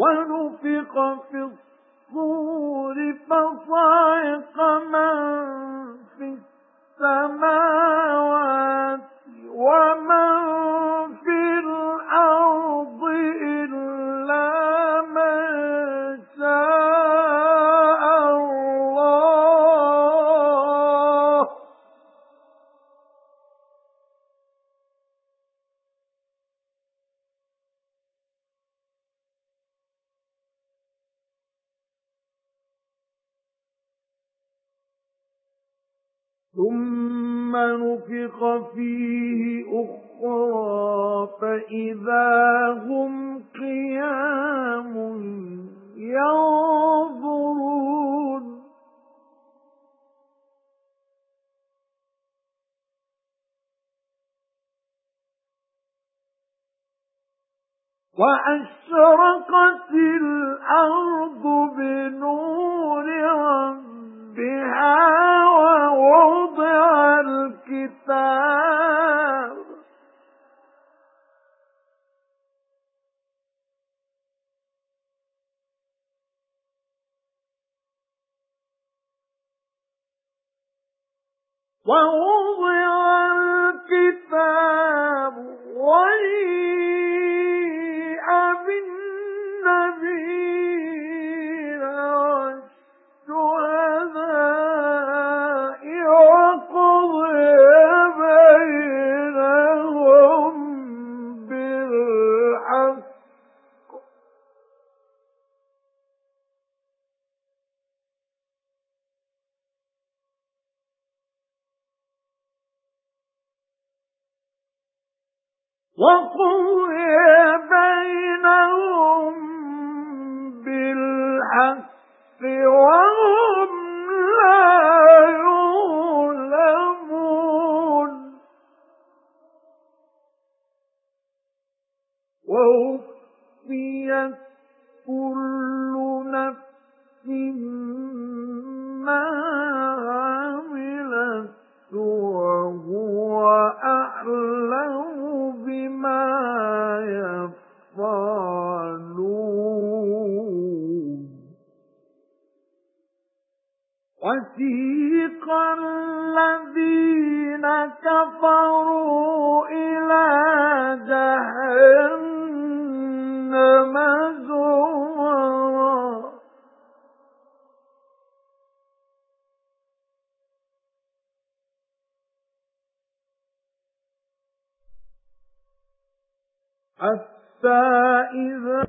وَنُفِخَ فِي الصُّورِ فَصَعِقَ مَن فِي السَّمَاوَاتِ وَمَن ثُمَّ نُفِخَ فِيهِ أُخْرَى فَإِذَا هُمْ قِيَامٌ يَنظُرُونَ وَأَشْرَقَتِ الْأَرْضُ وَوُضِعَ وَقُضِيَ بَيْنَهُم بِالْحَقِّ وَهُمْ لَا يُظْلَمُونَ. وَوُفِّيَتْ كُلُّ نَفْسٍ مَا وَسِيقَ الَّذِينَ كَفَرُوا إِلَى جَهَنَّمَ زُمَرًا حَتَّى إِذَا